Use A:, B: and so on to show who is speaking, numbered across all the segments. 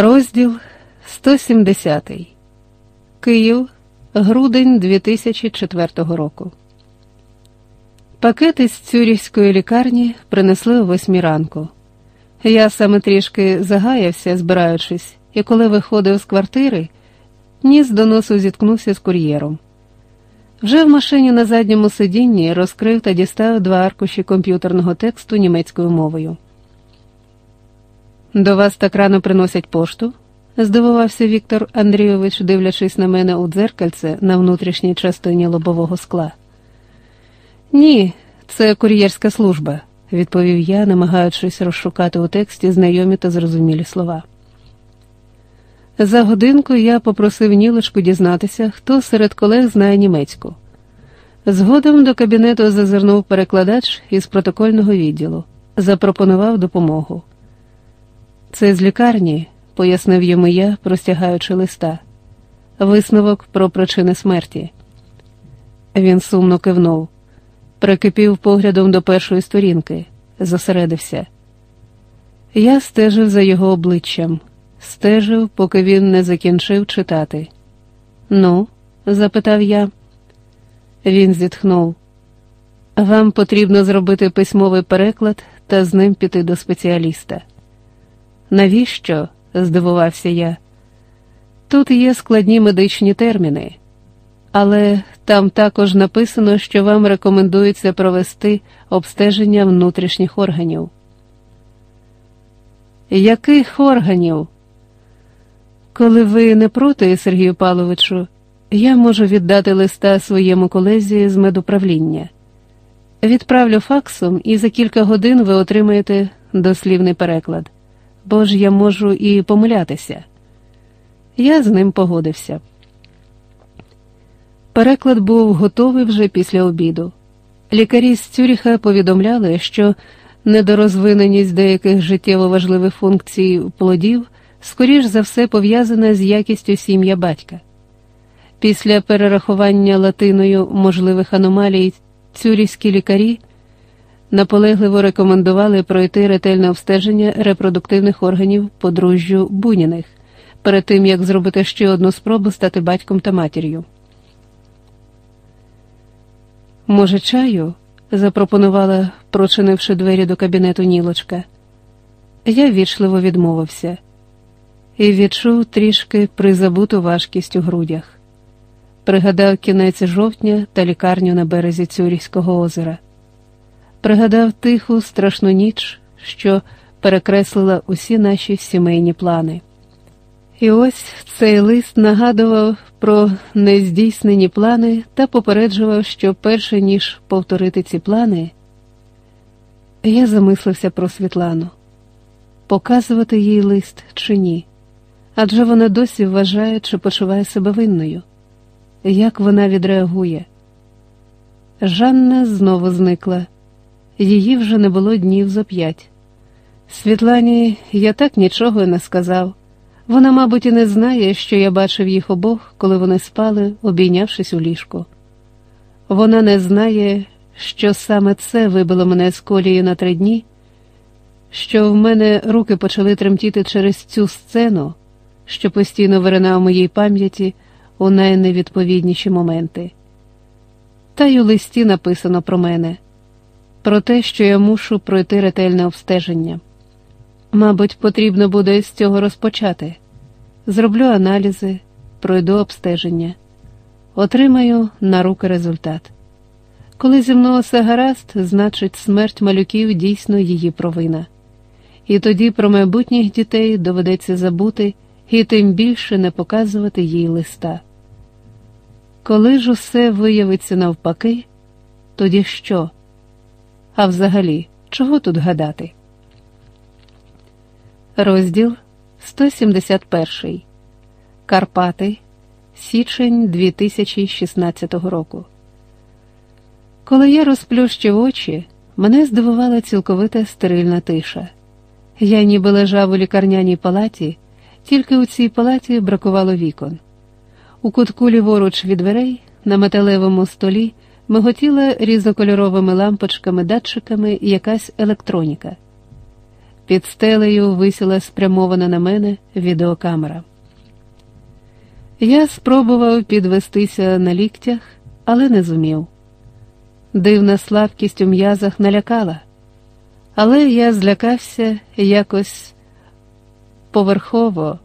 A: Розділ 170. Київ, грудень 2004 року. Пакети з цюрівської лікарні принесли о восьмій ранку. Я саме трішки загаявся, збираючись, і коли виходив з квартири, ніс до носу зіткнувся з кур'єром. Вже в машині на задньому сидінні розкрив та дістав два аркуші комп'ютерного тексту німецькою мовою. До вас так рано приносять пошту? здивувався Віктор Андрійович, дивлячись на мене у дзеркальце на внутрішній частині лобового скла. Ні, це кур'єрська служба, відповів я, намагаючись розшукати у тексті знайомі та зрозумілі слова. За годинку я попросив Нілочку дізнатися, хто серед колег знає німецьку. Згодом до кабінету зазирнув перекладач із протокольного відділу, запропонував допомогу. Це з лікарні, пояснив йому я, простягаючи листа, висновок про причини смерті. Він сумно кивнув, прикипів поглядом до першої сторінки, зосередився. Я стежив за його обличчям, стежив, поки він не закінчив читати. Ну, запитав я. Він зітхнув. Вам потрібно зробити письмовий переклад та з ним піти до спеціаліста. Навіщо? здивувався я. Тут є складні медичні терміни, але там також написано, що вам рекомендується провести обстеження внутрішніх органів. Яких органів? Коли ви не проти, Сергію Павловичу, я можу віддати листа своєму колезі з медуправління. Відправлю факсом, і за кілька годин ви отримаєте дослівний переклад бо ж я можу і помилятися. Я з ним погодився. Переклад був готовий вже після обіду. Лікарі з Цюріха повідомляли, що недорозвиненість деяких життєво важливих функцій плодів скоріш за все пов'язана з якістю сім'я батька. Після перерахування латиною можливих аномалій цюрівські лікарі наполегливо рекомендували пройти ретельне обстеження репродуктивних органів подружжю Буніних перед тим як зробити ще одну спробу стати батьком та матір'ю. Може, чаю? запропонувала, прочинивши двері до кабінету Нілочка. Я вічливо відмовився і відчув трішки призабуту важкість у грудях. Пригадав кінець жовтня та лікарню на березі Цюрівського озера пригадав тиху, страшну ніч, що перекреслила усі наші сімейні плани. І ось цей лист нагадував про нездійснені плани та попереджував, що перше ніж повторити ці плани, я замислився про Світлану показувати їй лист чи ні, адже вона досі вважає, чи почуває себе винною. Як вона відреагує? Жанна знову зникла її вже не було днів зо п'ять. Світлані я так нічого і не сказав. Вона, мабуть, і не знає, що я бачив їх обох, коли вони спали, обійнявшись у ліжку. Вона не знає, що саме це вибило мене з колії на три дні, що в мене руки почали тремтіти через цю сцену, що постійно виринав моїй пам'яті у найневідповідніші моменти. Та й у листі написано про мене про те, що я мушу пройти ретельне обстеження. Мабуть, потрібно буде з цього розпочати. Зроблю аналізи, пройду обстеження, отримаю на руки результат. Коли зі мною все гаразд, значить, смерть малюків дійсно її провина. І тоді про майбутніх дітей доведеться забути і тим більше не показувати їй листа. Коли ж усе виявиться навпаки, тоді що? А взагалі, чого тут гадати? Розділ 171 Карпати, січень 2016 року. Коли я розплющив очі, мене здивувала цілковита стерильна тиша. Я ніби лежав у лікарняній палаті, тільки у цій палаті бракувало вікон. У кутку ліворуч від дверей на металевому столі миготіла різнокольоровими лампочками, датчиками якась електроніка. Під стелею висіла спрямована на мене відеокамера. Я спробував підвестися на ліктях, але не зумів. Дивна слабкість у м'язах налякала, але я злякався якось поверхово,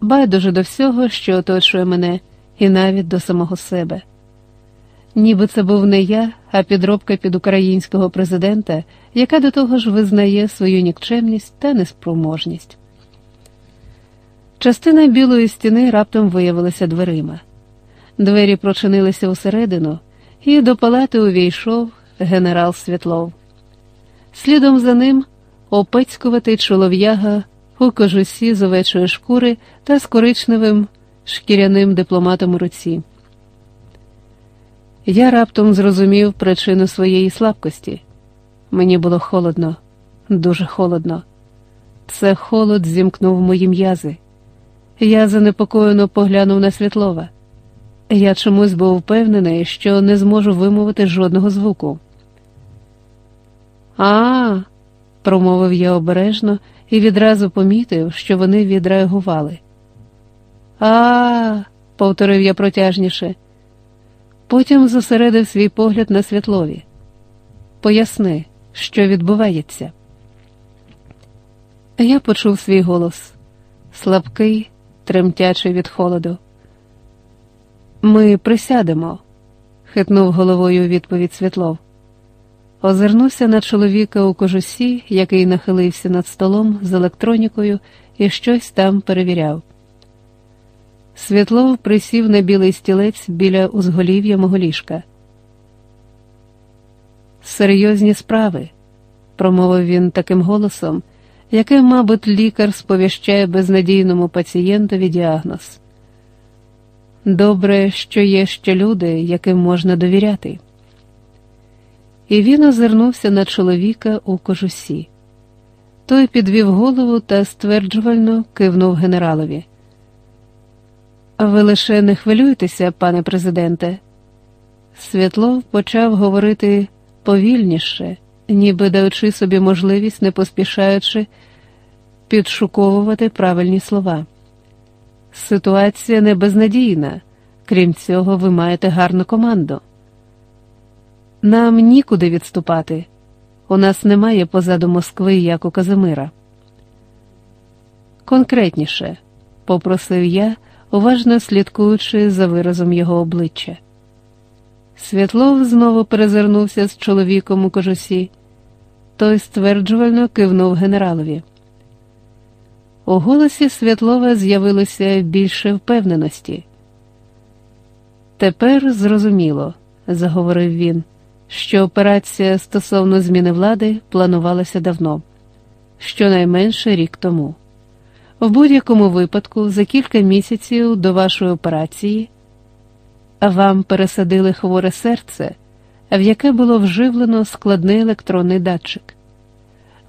A: байдуже до всього, що оточує мене, і навіть до самого себе. Ніби це був не я, а підробка під українського президента, яка до того ж визнає свою нікчемність та неспроможність. Частина білої стіни раптом виявилася дверима. Двері прочинилися усередину, і до палати увійшов генерал Світлов. Слідом за ним опецькуватий чолов'яга у кожусі з овечої шкури та з коричневим шкіряним дипломатом у руці. Я раптом зрозумів причину своєї слабкості. Мені було холодно, дуже холодно. Це холод зімкнув мої м'язи. Я занепокоєно поглянув на Світлова. Я чомусь був впевнений, що не зможу вимовити жодного звуку. А, промовив я обережно і відразу помітив, що вони відреагували. А, повторив я протяжніше. Потім зосередив свій погляд на світлові. Поясни, що відбувається. Я почув свій голос слабкий, тремтячий від холоду. Ми присядемо, хитнув головою відповідь Світлов. Озирнувся на чоловіка у кожусі, який нахилився над столом з електронікою і щось там перевіряв. Світлов присів на білий стілець біля узголів'я мого ліжка. Серйозні справи, промовив він таким голосом, яким, мабуть, лікар сповіщає безнадійному пацієнтові діагноз. Добре, що є ще люди, яким можна довіряти. І він озирнувся на чоловіка у кожусі. Той підвів голову та стверджувально кивнув генералові. Ви лише не хвилюйтеся, пане президенте. Світлов почав говорити повільніше, ніби даючи собі можливість, не поспішаючи підшуковувати правильні слова. Ситуація не безнадійна, крім цього, ви маєте гарну команду. Нам нікуди відступати. У нас немає позаду Москви, як у Казимира. Конкретніше, попросив я уважно слідкуючи за виразом його обличчя. Світлов знову перезирнувся з чоловіком у кожусі, той стверджувально кивнув генералові. У голосі Світлова з'явилося більше впевненості. Тепер зрозуміло, заговорив він, що операція стосовно зміни влади планувалася давно, щонайменше рік тому. В будь-якому випадку, за кілька місяців до вашої операції, вам пересадили хворе серце, в яке було вживлено складний електронний датчик.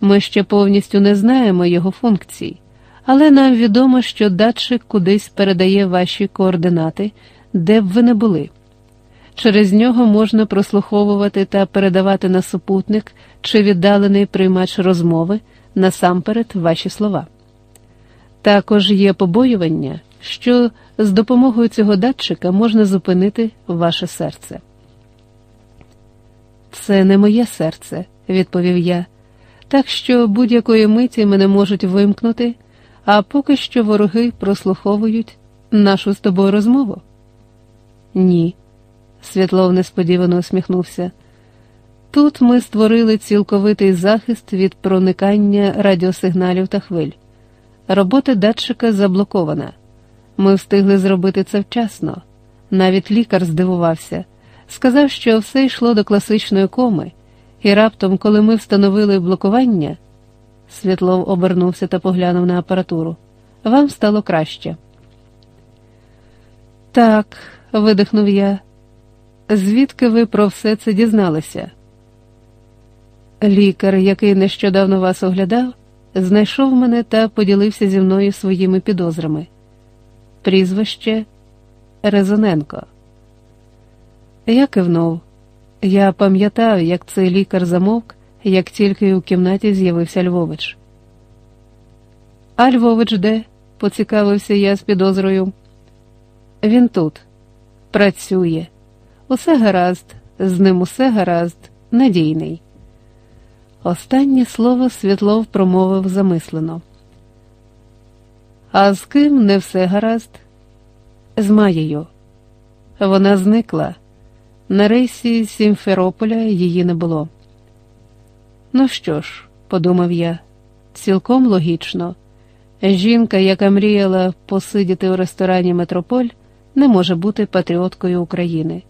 A: Ми ще повністю не знаємо його функцій, але нам відомо, що датчик кудись передає ваші координати, де б ви не були. Через нього можна прослуховувати та передавати на супутник чи віддалений приймач розмови насамперед ваші слова. Також є побоювання, що з допомогою цього датчика можна зупинити ваше серце. Це не моє серце, відповів я, так що будь-якої миті мене можуть вимкнути, а поки що вороги прослуховують нашу з тобою розмову. Ні, Світлов несподівано усміхнувся. Тут ми створили цілковитий захист від проникання радіосигналів та хвиль. Робота датчика заблокована. Ми встигли зробити це вчасно. Навіть лікар здивувався, сказав, що все йшло до класичної коми, і раптом, коли ми встановили блокування, Світлов обернувся та поглянув на апаратуру. Вам стало краще. Так, видихнув я. Звідки ви про все це дізналися? Лікар, який нещодавно вас оглядав, знайшов мене та поділився зі мною своїми підозрами. Прізвище Резоненко. Я кивнув. Я пам'ятав, як цей лікар замовк, як тільки у кімнаті з'явився Львович. А Львович де? поцікавився я з підозрою. Він тут працює. Усе гаразд, з ним усе гаразд, надійний. Останнє слово Світлов промовив замислено. А з ким не все гаразд? З Маєю. Вона зникла. На рейсі Сімферополя її не було. Ну що ж, подумав я, цілком логічно. Жінка, яка мріяла посидіти у ресторані Метрополь, не може бути патріоткою України.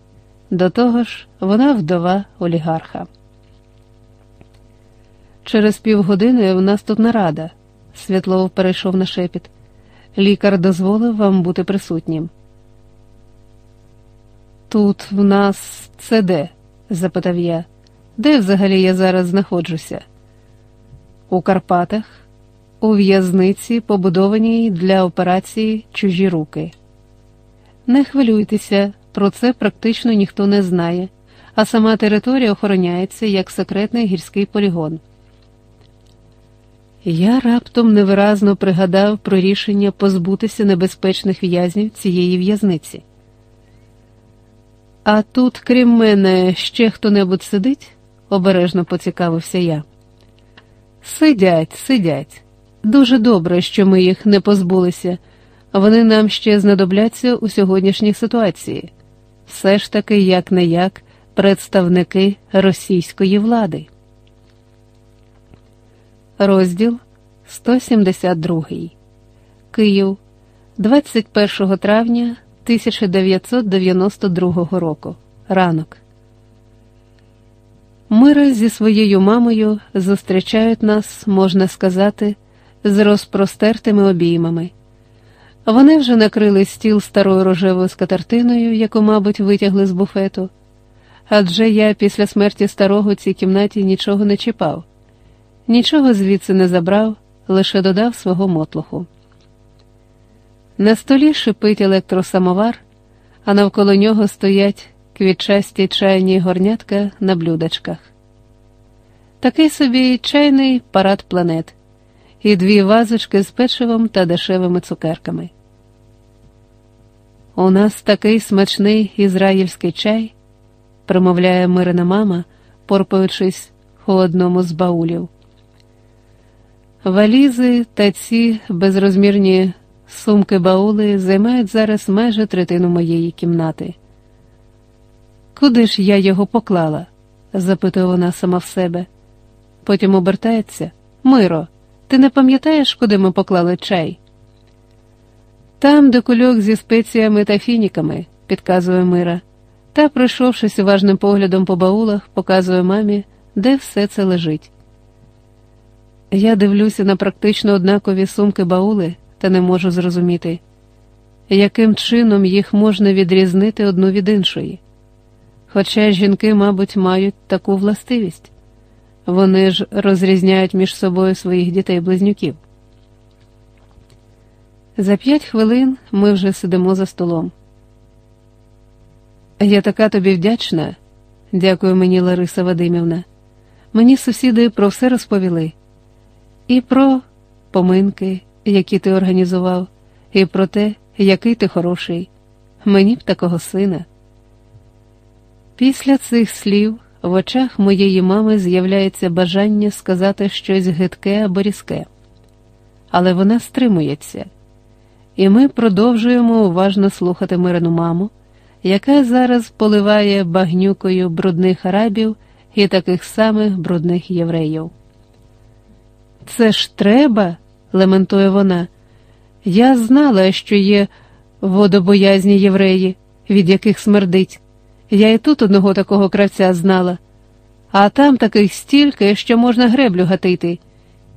A: До того ж, вона вдова олігарха. Через півгодини в нас тут нарада. Світлов перейшов на шепіт. Лікар дозволив вам бути присутнім. Тут в нас це де? запитав я. Де взагалі я зараз знаходжуся? У Карпатах, у в'язниці, побудованій для операції чужі руки. Не хвилюйтеся, про це практично ніхто не знає, а сама територія охороняється як секретний гірський полігон. Я раптом невиразно пригадав про рішення позбутися небезпечних в'язнів цієї в'язниці. А тут, крім мене, ще хто небудь сидить? обережно поцікавився я. Сидять, сидять. Дуже добре, що ми їх не позбулися, вони нам ще знадобляться у сьогоднішній ситуації. Все ж таки, як не як, представники російської влади. Розділ 172 Київ 21 травня 1992 року. Ранок. Мира зі своєю мамою зустрічають нас, можна сказати, з розпростертими обіймами. Вони вже накрили стіл старою рожевою скатертиною, яку, мабуть, витягли з буфету. Адже я після смерті старого цій кімнаті нічого не чіпав, нічого звідси не забрав, лише додав свого мотлуху. На столі шипить електросамовар, а навколо нього стоять квітчасті чайні горнятка на блюдечках. Такий собі чайний парад планет і дві вазочки з печивом та дешевими цукерками. У нас такий смачний ізраїльський чай, промовляє Мирина мама, порпаючись у одному з баулів. Валізи та ці безрозмірні сумки баули займають зараз майже третину моєї кімнати. Куди ж я його поклала? запитує вона сама в себе. Потім обертається. Миро, ти не пам'ятаєш, куди ми поклали чай? Там, де кульок зі спеціями та фініками, підказує Мира, та, пройшовшись уважним поглядом по баулах, показує мамі, де все це лежить. Я дивлюся на практично однакові сумки баули та не можу зрозуміти, яким чином їх можна відрізнити одну від іншої. Хоча жінки, мабуть, мають таку властивість вони ж розрізняють між собою своїх дітей-близнюків. За п'ять хвилин ми вже сидимо за столом. Я така тобі вдячна, дякую мені, Лариса Вадимівна. Мені сусіди про все розповіли і про поминки, які ти організував, і про те, який ти хороший. Мені б такого сина. Після цих слів в очах моєї мами з'являється бажання сказати щось гидке або різке, але вона стримується, і ми продовжуємо уважно слухати мирну маму, яка зараз поливає багнюкою брудних арабів і таких самих брудних євреїв. Це ж треба, лементує вона. Я знала, що є водобоязні євреї, від яких смердить. Я і тут одного такого кравця знала, а там таких стільки, що можна греблю гатити.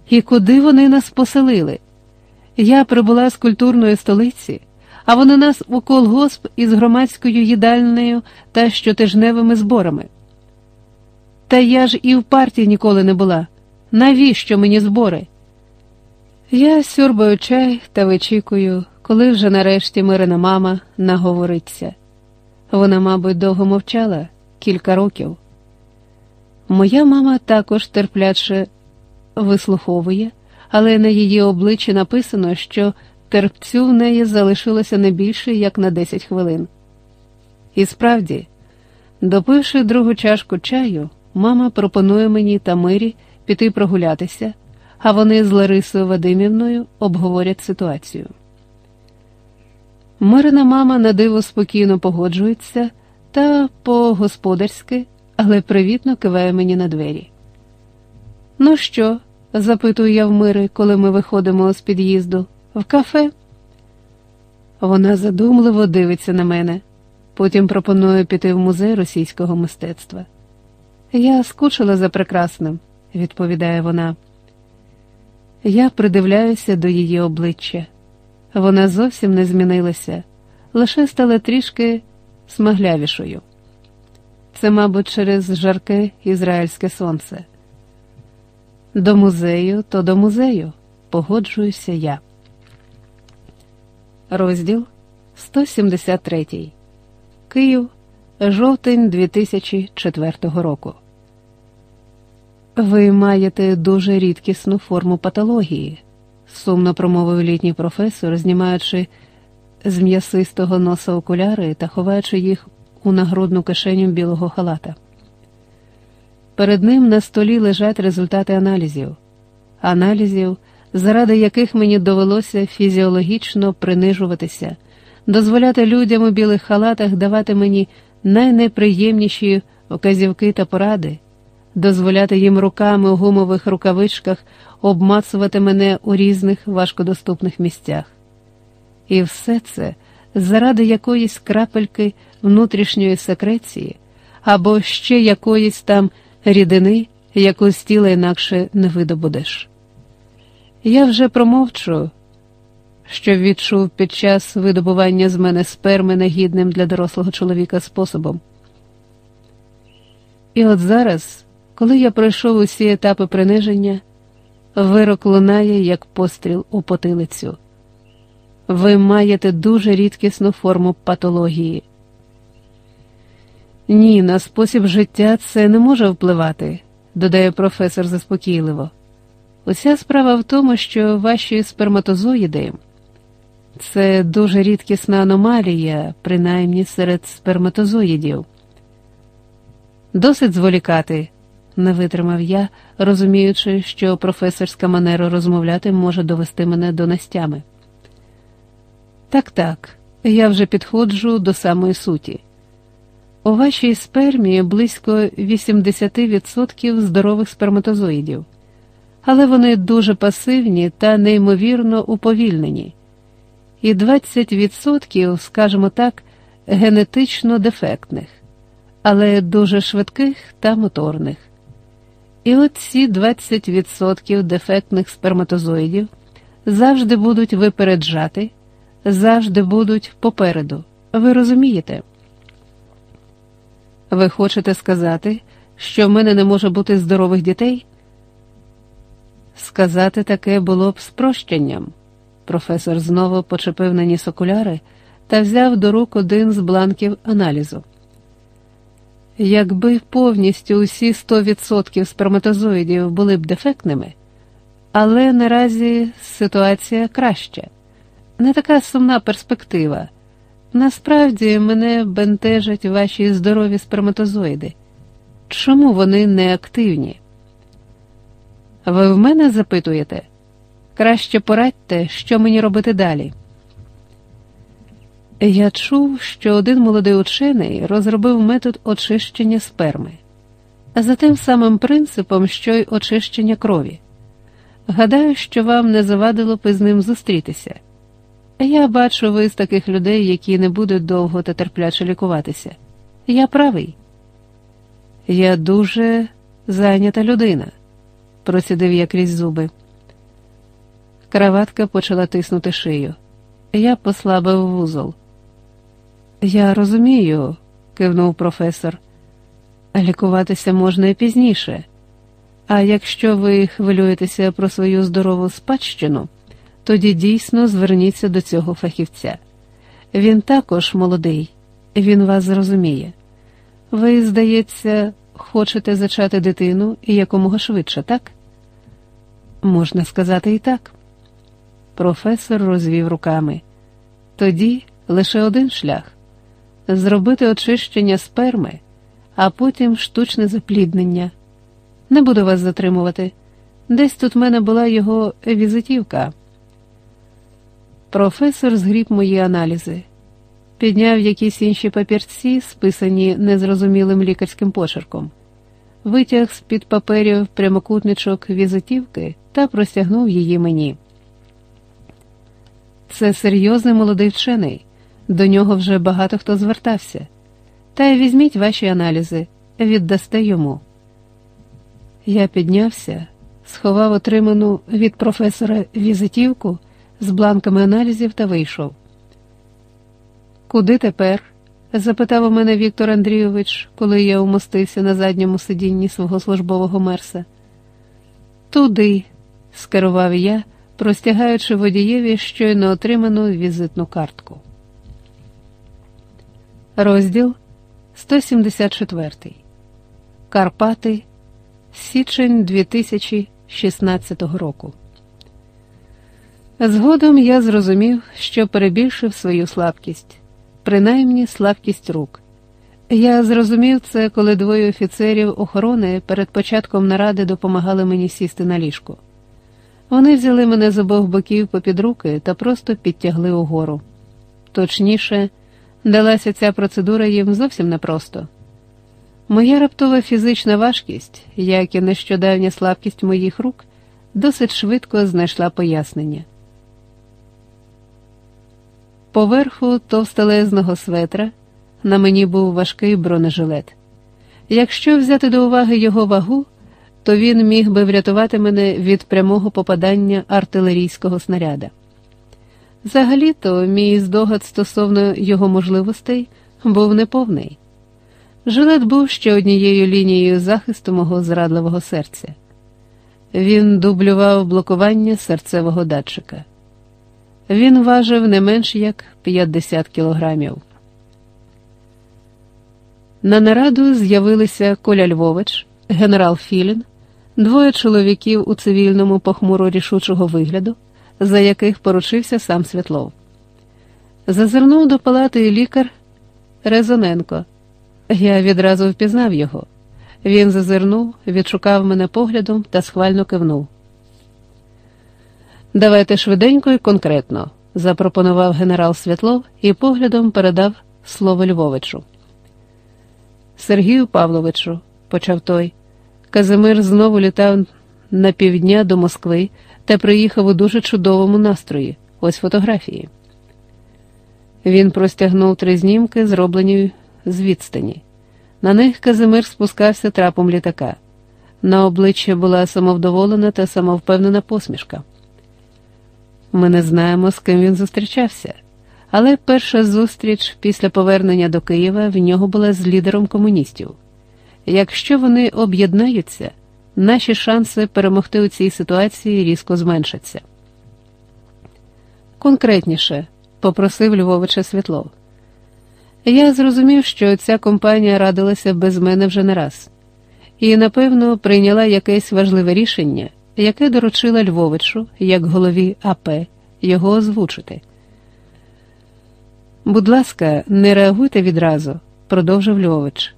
A: І куди вони нас поселили? Я прибула з культурної столиці, а вони нас у колгосп із громадською їдальнею та щотижневими зборами. Та я ж і в партії ніколи не була. Навіщо мені збори? Я сьорбаю чай та вичікую, коли вже нарешті Мирина мама наговориться. Вона, мабуть, довго мовчала кілька років. Моя мама також терпляче вислуховує, але на її обличчі написано, що терпцю в неї залишилося не більше як на 10 хвилин. І справді, допивши другу чашку чаю, мама пропонує мені та Мирі піти прогулятися, а вони з Ларисою Вадимівною обговорять ситуацію. Мирина мама на диво спокійно погоджується та по-господарськи, але привітно киває мені на двері. Ну що? запитую я в Мири, коли ми виходимо з під'їзду, в кафе. Вона задумливо дивиться на мене, потім пропонує піти в музей російського мистецтва. Я скучила за прекрасним, відповідає вона. Я придивляюся до її обличчя. Вона зовсім не змінилася, лише стала трішки смаглявішою. Це, мабуть, через жарке ізраїльське сонце. До музею, то до музею, погоджуюся я. Розділ 173. Київ, жовтень 2004 року. Ви маєте дуже рідкісну форму патології, сумно промовив літній професор, знімаючи з м'ясистого носа окуляри та ховаючи їх у нагрудну кишеню білого халата. Перед ним на столі лежать результати аналізів, аналізів, заради яких мені довелося фізіологічно принижуватися, дозволяти людям у білих халатах давати мені найнеприємніші оказівки та поради, дозволяти їм руками у гумових рукавичках обмацувати мене у різних важкодоступних місцях. І все це заради якоїсь крапельки внутрішньої секреції або ще якоїсь там рідини, яку з тіла інакше не видобудеш. Я вже промовчу, що відчув під час видобування з мене сперми негідним для дорослого чоловіка способом. І от зараз, коли я пройшов усі етапи приниження, вирок лунає, як постріл у потилицю. Ви маєте дуже рідкісну форму патології. Ні, на спосіб життя це не може впливати, додає професор заспокійливо. Уся справа в тому, що ваші сперматозоїди це дуже рідкісна аномалія, принаймні серед сперматозоїдів. Досить зволікати, не витримав я, розуміючи, що професорська манера розмовляти може довести мене до настями. Так, так, я вже підходжу до самої суті. У вашій спермі близько 80% здорових сперматозоїдів, але вони дуже пасивні та неймовірно уповільнені, і 20%, скажімо так, генетично дефектних, але дуже швидких та моторних. І от ці 20% дефектних сперматозоїдів завжди будуть випереджати, завжди будуть попереду. Ви розумієте? Ви хочете сказати, що в мене не може бути здорових дітей? Сказати таке було б спрощенням. Професор знову почепив на ніс окуляри та взяв до рук один з бланків аналізу. Якби повністю усі 100% сперматозоїдів були б дефектними, але наразі ситуація краща, не така сумна перспектива. Насправді мене бентежать ваші здорові сперматозоїди. Чому вони не активні? Ви в мене запитуєте? Краще порадьте, що мені робити далі. Я чув, що один молодий учений розробив метод очищення сперми, за тим самим принципом, що й очищення крові. Гадаю, що вам не завадило б із ним зустрітися. Я бачу ви з таких людей, які не будуть довго та терпляче лікуватися. Я правий. Я дуже зайнята людина, процідив я крізь зуби. Краватка почала тиснути шию. Я послабив вузол. Я розумію, кивнув професор. Лікуватися можна і пізніше. А якщо ви хвилюєтеся про свою здорову спадщину, тоді дійсно зверніться до цього фахівця. Він також молодий, він вас зрозуміє. Ви, здається, хочете зачати дитину і якомога швидше, так? Можна сказати і так. Професор розвів руками. Тоді лише один шлях зробити очищення сперми, а потім штучне запліднення. Не буду вас затримувати. Десь тут в мене була його візитівка. Професор згріб мої аналізи, підняв якісь інші папірці, списані незрозумілим лікарським почерком, витяг з під паперів прямокутничок візитівки та простягнув її мені. Це серйозний молодий вчений, до нього вже багато хто звертався. Та й візьміть ваші аналізи, віддасте йому. Я піднявся, сховав отриману від професора візитівку з бланками аналізів та вийшов. Куди тепер? запитав у мене Віктор Андрійович, коли я умостився на задньому сидінні свого службового мерса. Туди, скерував я, простягаючи водієві щойно отриману візитну картку. Розділ 174. Карпати. Січень 2016 року. Згодом я зрозумів, що перебільшив свою слабкість, принаймні слабкість рук. Я зрозумів це, коли двоє офіцерів охорони перед початком наради допомагали мені сісти на ліжку. Вони взяли мене з обох боків попід руки та просто підтягли угору. Точніше, далася ця процедура їм зовсім непросто. Моя раптова фізична важкість, як і нещодавня слабкість моїх рук, досить швидко знайшла пояснення. Поверху товстелезного светра на мені був важкий бронежилет. Якщо взяти до уваги його вагу, то він міг би врятувати мене від прямого попадання артилерійського снаряда. Взагалі-то мій здогад стосовно його можливостей був неповний. Жилет був ще однією лінією захисту мого зрадливого серця. Він дублював блокування серцевого датчика. Він важив не менш як 50 кілограмів. На нараду з'явилися Коля Львович, генерал Філін, двоє чоловіків у цивільному похмуро рішучого вигляду, за яких поручився сам Світлов. Зазирнув до палати лікар Резоненко. Я відразу впізнав його. Він зазирнув, відшукав мене поглядом та схвально кивнув. Давайте швиденько і конкретно, запропонував генерал Святлов і поглядом передав слово Львовичу. Сергію Павловичу, почав той, Казимир знову літав на півдня до Москви та приїхав у дуже чудовому настрої. Ось фотографії. Він простягнув три знімки, зроблені з відстані. На них Казимир спускався трапом літака. На обличчі була самовдоволена та самовпевнена посмішка. Ми не знаємо, з ким він зустрічався, але перша зустріч після повернення до Києва в нього була з лідером комуністів. Якщо вони об'єднаються, наші шанси перемогти у цій ситуації різко зменшаться. Конкретніше, попросив Львовича Світлов. Я зрозумів, що ця компанія радилася без мене вже не раз, і, напевно, прийняла якесь важливе рішення, яке доручила Львовичу, як голові АП, його озвучити. Будь ласка, не реагуйте відразу, продовжив Львович.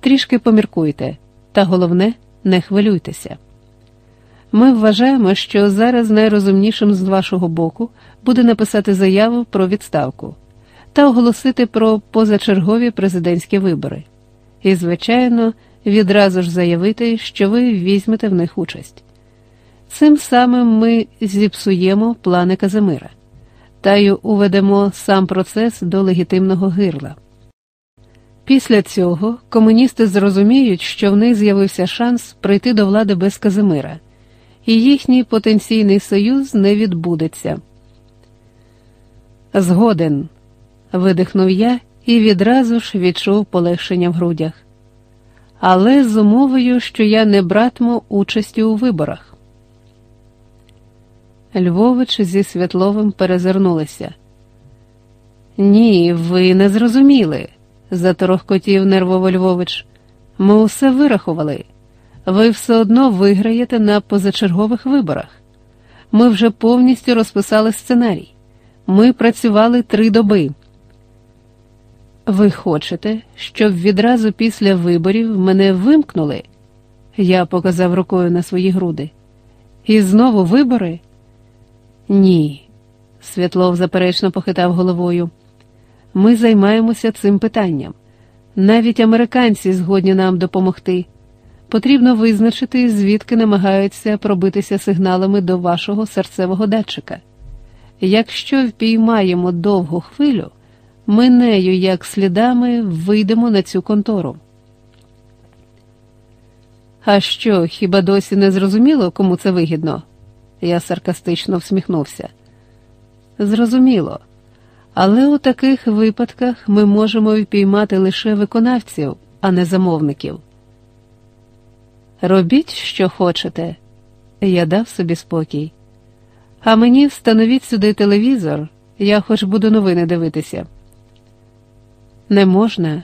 A: Трішки поміркуйте, та головне, не хвилюйтеся. Ми вважаємо, що зараз найрозумнішим з вашого боку буде написати заяву про відставку та оголосити про позачергові президентські вибори. І, звичайно, відразу ж заявити, що ви візьмете в них участь. Цим самим ми зіпсуємо плани Казимира та й уведемо сам процес до легітимного гирла. Після цього комуністи зрозуміють, що в них з'явився шанс прийти до влади без Казимира, і їхній потенційний союз не відбудеться. Згоден видихнув я і відразу ж відчув полегшення в грудях. Але з умовою, що я не братиму участі у виборах. Львович зі Святловим перезирнулися. Ні, ви не зрозуміли, заторохкотів нервово Львович. Ми усе вирахували. Ви все одно виграєте на позачергових виборах. Ми вже повністю розписали сценарій. Ми працювали три доби. Ви хочете, щоб відразу після виборів мене вимкнули? Я показав рукою на свої груди. І знову вибори? Ні. Святлов заперечно похитав головою. Ми займаємося цим питанням. Навіть американці згодні нам допомогти. Потрібно визначити, звідки намагаються пробитися сигналами до вашого серцевого датчика. Якщо впіймаємо довгу хвилю, ми нею, як слідами, вийдемо на цю контору. А що, хіба досі не зрозуміло, кому це вигідно? Я саркастично всміхнувся. Зрозуміло. Але у таких випадках ми можемо впіймати лише виконавців, а не замовників. Робіть, що хочете, я дав собі спокій. А мені встановіть сюди телевізор, я хоч буду новини дивитися. Не можна,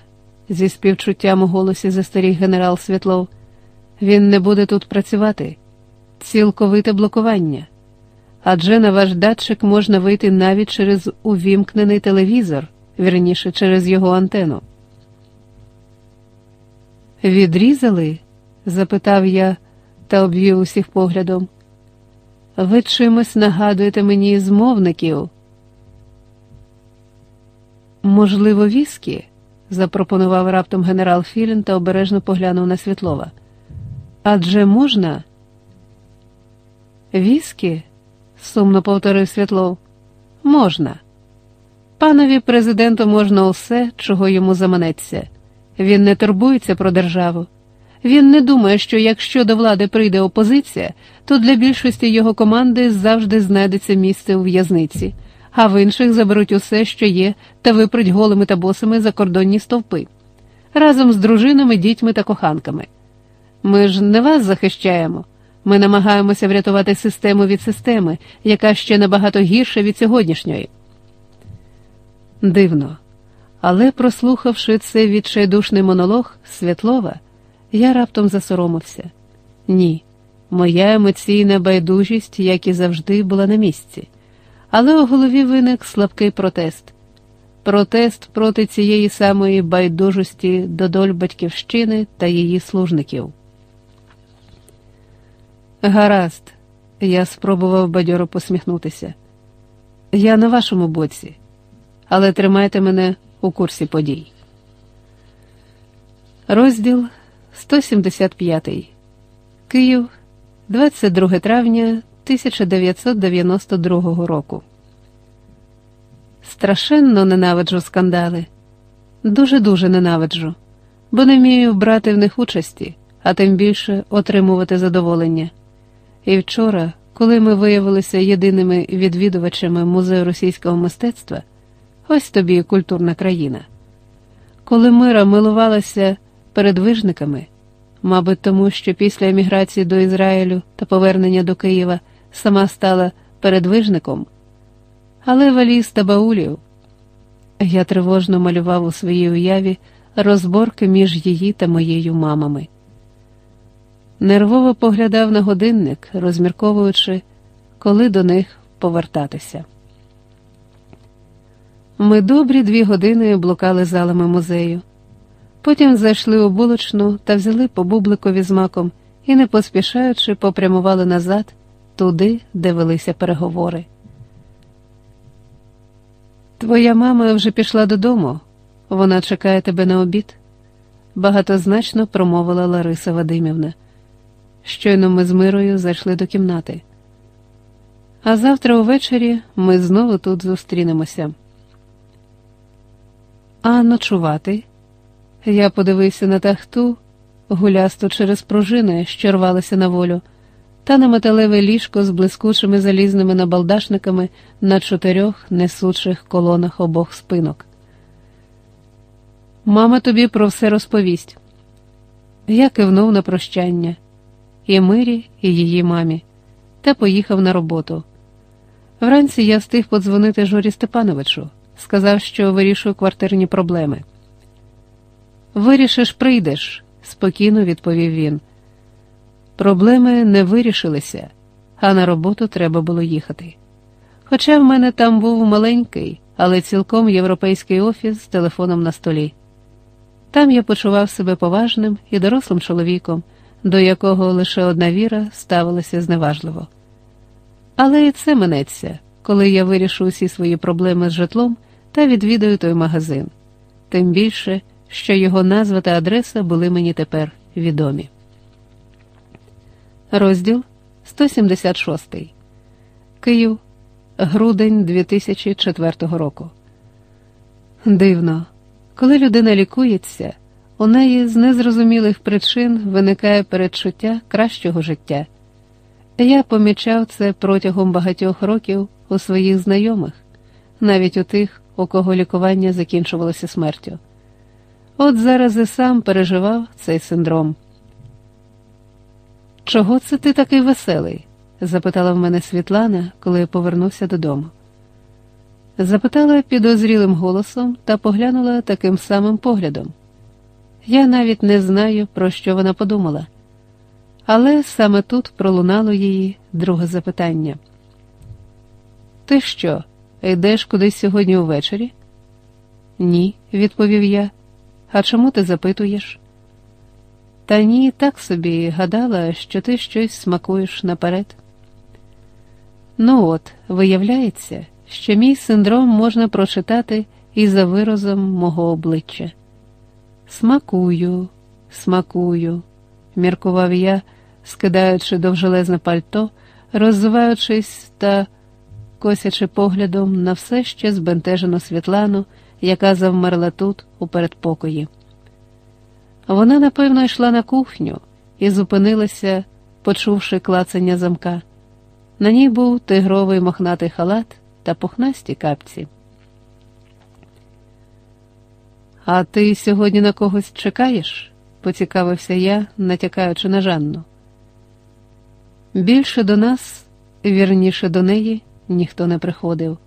A: зі співчуттям у голосі застеріг генерал Світлов. Він не буде тут працювати, цілковите блокування. Адже на ваш датчик можна вийти навіть через увімкнений телевізор, вірніше через його антену. Відрізали? запитав я та обвів усіх поглядом. Ви чимось нагадуєте мені змовників. Можливо, віскі? запропонував раптом генерал Філін та обережно поглянув на Світлова. Адже можна? Віскі? Сумно повторив Світлов. Можна. Панові президенту можна усе, чого йому заманеться. Він не турбується про державу. Він не думає, що якщо до влади прийде опозиція, то для більшості його команди завжди знайдеться місце у в'язниці, а в інших заберуть усе, що є, та випруть голими та босими закордонні стовпи разом з дружинами, дітьми та коханками. Ми ж не вас захищаємо. Ми намагаємося врятувати систему від системи, яка ще набагато гірша від сьогоднішньої. Дивно. Але, прослухавши цей відчайдушний монолог Святлова, я раптом засоромився. Ні, моя емоційна байдужість, як і завжди, була на місці, але у голові виник слабкий протест протест проти цієї самої байдужості до доль батьківщини та її служників. Гаразд, я спробував бадьоро посміхнутися. Я на вашому боці, але тримайте мене у курсі подій. Розділ 175. Київ, 22 травня 1992 року. Страшенно ненавиджу скандали. Дуже-дуже ненавиджу, бо не вмію брати в них участі, а тим більше отримувати задоволення. І вчора, коли ми виявилися єдиними відвідувачами музею російського мистецтва, ось тобі культурна країна. Коли мира милувалася передвижниками, мабуть, тому що після еміграції до Ізраїлю та повернення до Києва сама стала передвижником, але валіз та баулів. Я тривожно малював у своїй уяві розборки між її та моєю мамами. Нервово поглядав на годинник, розмірковуючи, коли до них повертатися. Ми добрі дві години блукали залами музею. Потім зайшли у булочну та взяли по бубликові з маком і, не поспішаючи, попрямували назад, туди, де велися переговори. Твоя мама вже пішла додому, вона чекає тебе на обід, багатозначно промовила Лариса Вадимівна. Щойно ми з мирою зайшли до кімнати. А завтра увечері ми знову тут зустрінемося. А ночувати? Я подивився на тахту, гулясту через пружини, що рвалися на волю, та на металеве ліжко з блискучими залізними набалдашниками на чотирьох несучих колонах обох спинок. Мама тобі про все розповість. Я кивнув на прощання і Мирі, і її мамі, та поїхав на роботу. Вранці я встиг подзвонити Жорі Степановичу, сказав, що вирішую квартирні проблеми. Вирішиш, прийдеш, спокійно відповів він. Проблеми не вирішилися. а на роботу треба було їхати. Хоча в мене там був маленький, але цілком європейський офіс з телефоном на столі. Там я почував себе поважним і дорослим чоловіком, до якого лише одна віра ставилася зневажливо. Але і це минеться, коли я вирішу усі свої проблеми з житлом та відвідаю той магазин, тим більше, що його назва та адреса були мені тепер відомі. Розділ 176. Київ. Грудень 2004 року. Дивно, коли людина лікується, у неї з незрозумілих причин виникає передчуття кращого життя. Я помічав це протягом багатьох років у своїх знайомих, навіть у тих, у кого лікування закінчувалося смертю. От зараз і сам переживав цей синдром. Чого це ти такий веселий? запитала в мене Світлана, коли я повернувся додому. Запитала підозрілим голосом та поглянула таким самим поглядом. Я навіть не знаю, про що вона подумала, але саме тут пролунало її друге запитання. Ти що, йдеш кудись сьогодні увечері? Ні, відповів я. А чому ти запитуєш? Та ні, так собі гадала, що ти щось смакуєш наперед. Ну от, виявляється, що мій синдром можна прочитати і за виразом мого обличчя. Смакую, смакую, міркував я, скидаючи довжелезне пальто, розвиваючись та косячи поглядом на все ще збентежену Світлану, яка завмерла тут, у передпокої. Вона, напевно, йшла на кухню і зупинилася, почувши клацання замка. На ній був тигровий мохнатий халат та пухнасті капці. А ти сьогодні на когось чекаєш? поцікавився я, натякаючи на Жанну. Більше до нас, вірніше до неї, ніхто не приходив,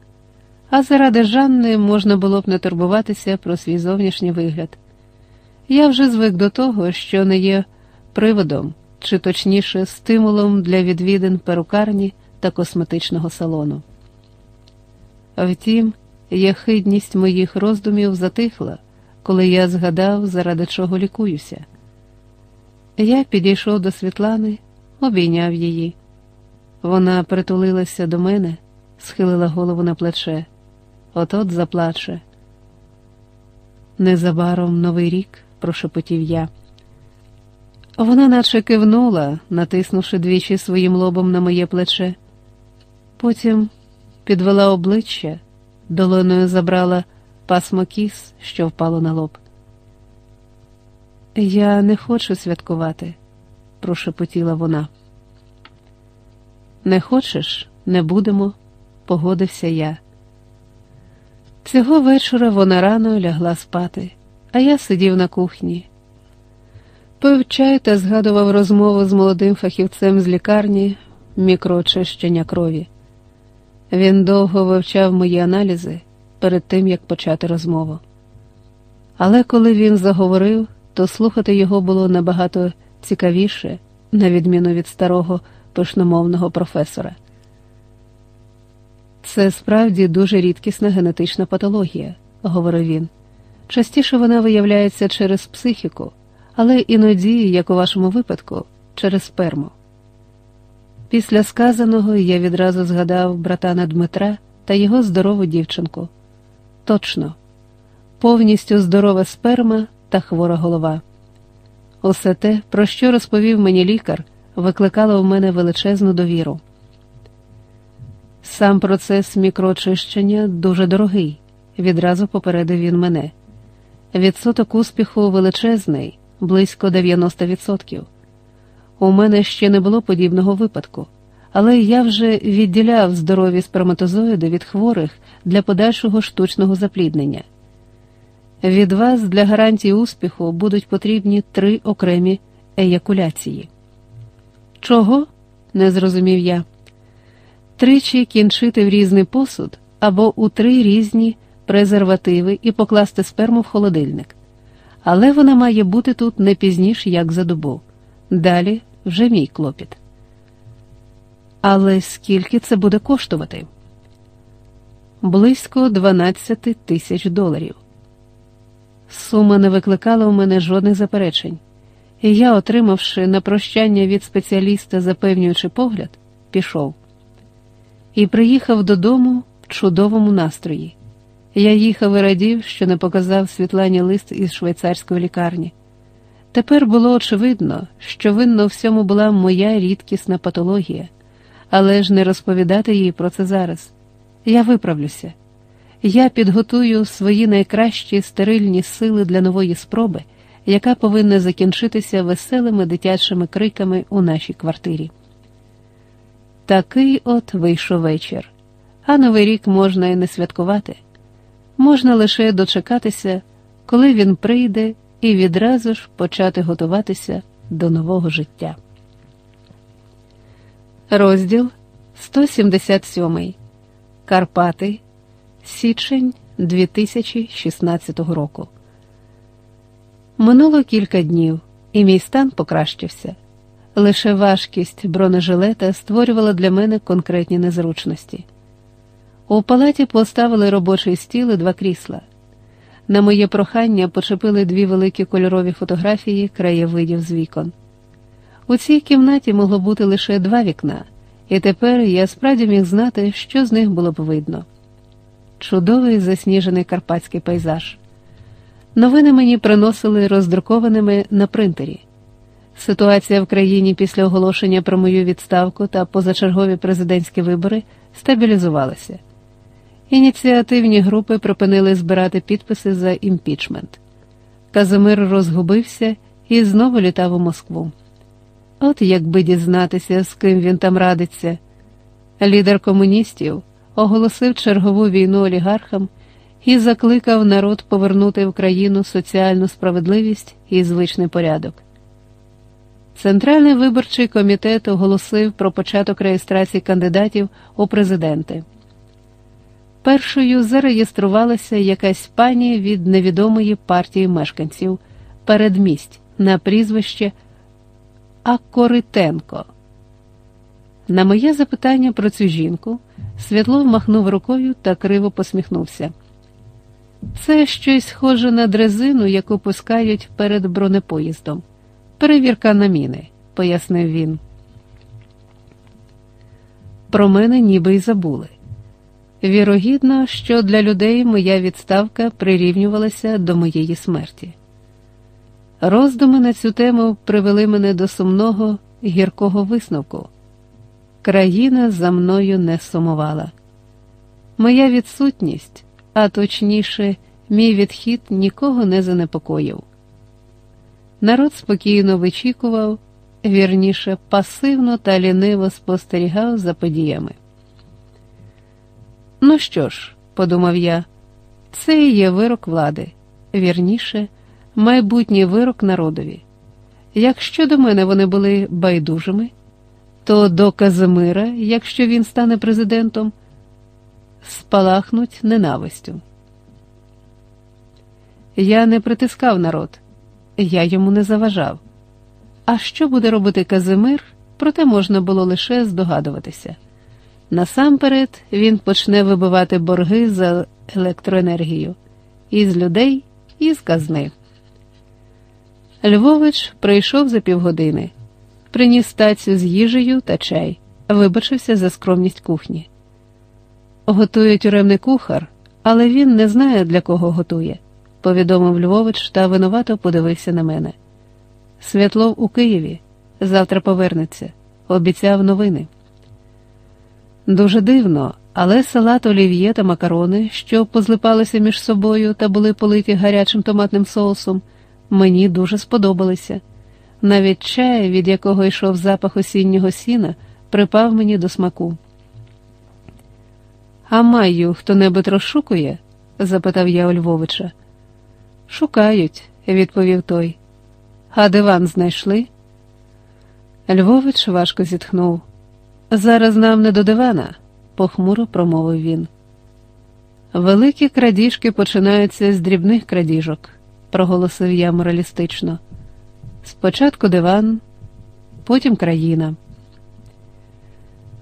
A: а заради Жанни можна було б не турбуватися про свій зовнішній вигляд. Я вже звик до того, що не є приводом, чи точніше стимулом для відвідин перукарні та косметичного салону. Втім, яхидність моїх роздумів затихла, коли я згадав, заради чого лікуюся. Я підійшов до Світлани, обійняв її. Вона притулилася до мене, схилила голову на плече, от-от заплаче. Незабаром новий рік, прошепотів я. Вона наче кивнула, натиснувши двічі своїм лобом на моє плече. Потім підвела обличчя, долоною забрала пасмо кіс, що впало на лоб. Я не хочу святкувати, прошепотіла вона. Не хочеш, не будемо, погодився я. Цього вечора вона рано лягла спати, а я сидів на кухні. Пив чай та згадував розмову з молодим фахівцем з лікарні мікроочищення крові. Він довго вивчав мої аналізи перед тим, як почати розмову. Але коли він заговорив, то слухати його було набагато цікавіше, на відміну від старого пишномовного професора. Це справді дуже рідкісна генетична патологія, говорив він. Частіше вона виявляється через психіку, але іноді, як у вашому випадку, через сперму. Після сказаного я відразу згадав братана Дмитра та його здорову дівчинку. Точно, повністю здорова сперма та хвора голова. Усе те, про що розповів мені лікар, викликало в мене величезну довіру. Сам процес мікроочищення дуже дорогий, відразу попередив він мене. Відсоток успіху величезний, близько 90%. У мене ще не було подібного випадку, але я вже відділяв здорові сперматозоїди від хворих для подальшого штучного запліднення. Від вас для гарантії успіху будуть потрібні три окремі еякуляції. Чого? не зрозумів я. Тричі кінчити в різний посуд або у три різні презервативи і покласти сперму в холодильник. Але вона має бути тут не пізніше, як за добу. Далі вже мій клопіт. Але скільки це буде коштувати? Близько 12 тисяч доларів. Сума не викликала у мене жодних заперечень, і я, отримавши на прощання від спеціаліста запевнюючи погляд, пішов і приїхав додому в чудовому настрої. Я їхав і радів, що не показав Світлані лист із швейцарської лікарні. Тепер було очевидно, що винно всьому була моя рідкісна патологія, але ж не розповідати їй про це зараз. Я виправлюся. Я підготую свої найкращі стерильні сили для нової спроби, яка повинна закінчитися веселими дитячими криками у нашій квартирі. Такий от вийшов вечір, а новий рік можна і не святкувати. Можна лише дочекатися, коли він прийде, і відразу ж почати готуватися до нового життя. Розділ 177 Карпати Січень 2016 року. Минуло кілька днів, і мій стан покращився. Лише важкість бронежилета створювала для мене конкретні незручності. У палаті поставили робочий стіл і два крісла. На моє прохання почепили дві великі кольорові фотографії краєвидів з вікон. У цій кімнаті могло бути лише два вікна, і тепер я справді міг знати, що з них було б видно. Чудовий засніжений карпатський пейзаж. Новини мені приносили роздрукованими на принтері. Ситуація в країні після оголошення про мою відставку та позачергові президентські вибори стабілізувалася. Ініціативні групи припинили збирати підписи за імпічмент. Казимир розгубився і знову літав у Москву. От якби дізнатися, з ким він там радиться. Лідер комуністів оголосив чергову війну олігархам і закликав народ повернути в країну соціальну справедливість і звичний порядок. Центральний виборчий комітет оголосив про початок реєстрації кандидатів у президенти. Першою зареєструвалася якась пані від невідомої партії мешканців передмість на прізвище Акоритенко. На моє запитання про цю жінку Святлов махнув рукою та криво посміхнувся. Це щось схоже на дрезину, яку пускають перед бронепоїздом. Перевірка на міни, пояснив він. Про мене ніби й забули. Вірогідно, що для людей моя відставка прирівнювалася до моєї смерті. Роздуми на цю тему привели мене до сумного гіркого висновку. Країна за мною не сумувала. Моя відсутність, а точніше, мій відхід нікого не занепокоїв. Народ спокійно вичікував, вірніше, пасивно та ліниво спостерігав за подіями. Ну що ж, подумав я, це і є вирок влади, вірніше, майбутній вирок народові. Якщо до мене вони були байдужими, то до Казимира, якщо він стане президентом, спалахнуть ненавистю. Я не притискав народ, я йому не заважав. А що буде робити Казимир, проте можна було лише здогадуватися. Насамперед він почне вибивати борги за електроенергію із людей, і з казни. Львович прийшов за півгодини, приніс стацію з їжею та чай, вибачився за скромність кухні. Готує тюремний кухар, але він не знає, для кого готує, повідомив Львович та винувато подивився на мене. Святлов у Києві завтра повернеться, обіцяв новини. Дуже дивно, але салат олів'є та макарони, що позлипалися між собою та були политі гарячим томатним соусом, мені дуже сподобалися. Навіть чай, від якого йшов запах осіннього сіна, припав мені до смаку. А Майю хто небудь розшукує? запитав я у Львовича. Шукають, відповів той. А диван знайшли? Львович важко зітхнув. Зараз нам не до дивана, похмуро промовив він. Великі крадіжки починаються з дрібних крадіжок, проголосив я моралістично. Спочатку диван, потім країна.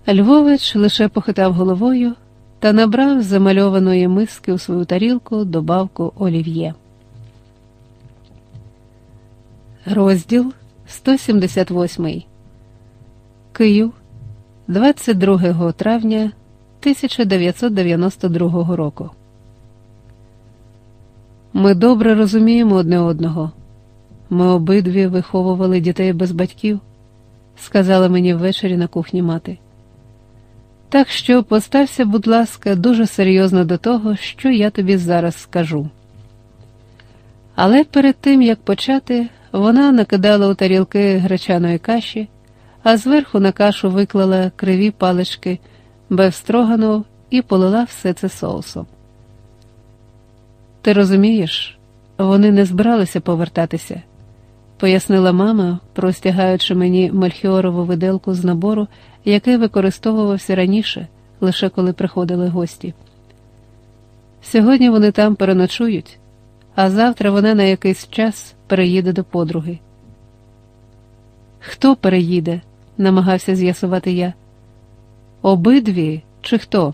A: Львович лише похитав головою та набрав з замальованої миски у свою тарілку добавку олів'є. Розділ 178 Київ 22 травня 1992 року. Ми добре розуміємо одне одного. Ми обидві виховували дітей без батьків, сказала мені ввечері на кухні мати. Так що постався, будь ласка, дуже серйозно до того, що я тобі зараз скажу. Але перед тим як почати, вона накидала у тарілки гречаної каші, а зверху на кашу виклала криві палички бевстроганов і полила все це соусом. Ти розумієш, вони не збиралися повертатися, пояснила мама, простягаючи мені мальхіорову виделку з набору, який використовувався раніше, лише коли приходили гості. Сьогодні вони там переночують, а завтра вона на якийсь час переїде до подруги. Хто переїде? намагався з'ясувати я. Обидві чи хто?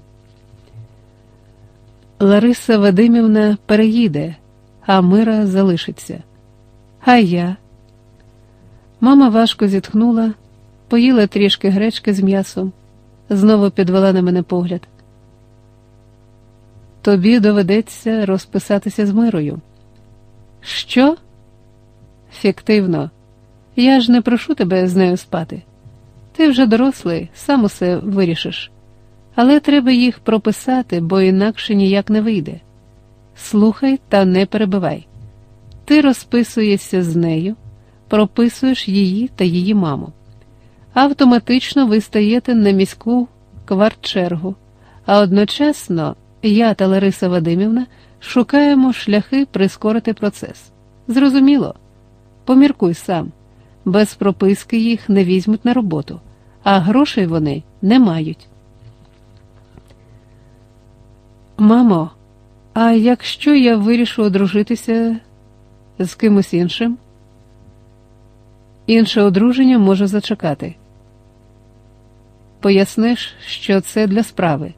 A: Лариса Вадимівна переїде, а Мира залишиться. А я. Мама важко зітхнула, поїла трішки гречки з м'ясом, знову підвела на мене погляд. Тобі доведеться розписатися з мирою. Що? Фіктивно. Я ж не прошу тебе з нею спати. Ти вже дорослий, сам усе вирішиш. Але треба їх прописати, бо інакше ніяк не вийде. Слухай та не перебивай. Ти розписуєшся з нею, прописуєш її та її маму. Автоматично ви стаєте на міську квартчергу, а одночасно я та Лариса Вадимівна шукаємо шляхи прискорити процес. Зрозуміло, поміркуй сам, без прописки їх не візьмуть на роботу, а грошей вони не мають. Мамо, а якщо я вирішу одружитися з кимось іншим? Інше одруження може зачекати. Поясниш, що це для справи.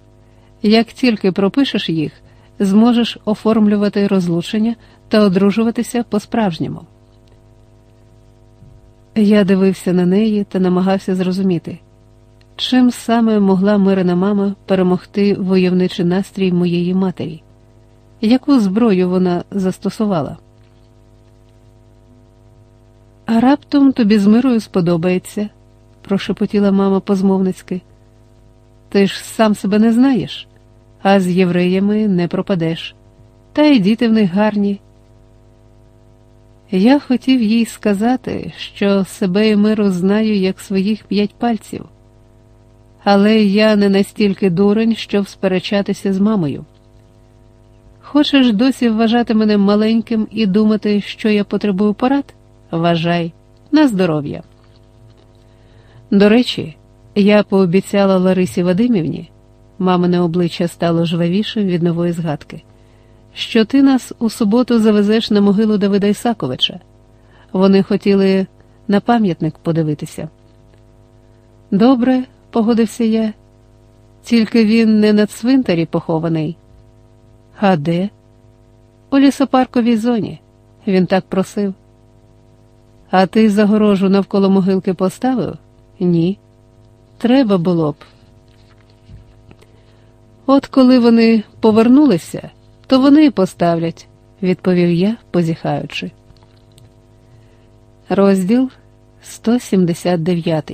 A: Як тільки пропишеш їх, зможеш оформлювати розлучення та одружуватися по-справжньому. Я дивився на неї та намагався зрозуміти. Чим саме могла Мирина мама перемогти войовничий настрій моєї матері? Яку зброю вона застосувала? А раптом тобі з мирою сподобається, прошепотіла мама позмовницьки. Ти ж сам себе не знаєш, а з євреями не пропадеш, та й діти в них гарні. Я хотів їй сказати, що себе і миру знаю як своїх п'ять пальців але я не настільки дурень, щоб сперечатися з мамою. Хочеш досі вважати мене маленьким і думати, що я потребую порад? Вважай, на здоров'я. До речі, я пообіцяла Ларисі Вадимівні, мамине обличчя стало жвавішим від нової згадки, що ти нас у суботу завезеш на могилу Давида Ісаковича. Вони хотіли на пам'ятник подивитися. Добре, погодився я. Тільки він не на цвинтарі похований. А де? У лісопарковій зоні. Він так просив. А ти загорожу навколо могилки поставив? Ні. Треба було б. От коли вони повернулися, то вони і поставлять, відповів я, позіхаючи. Розділ 179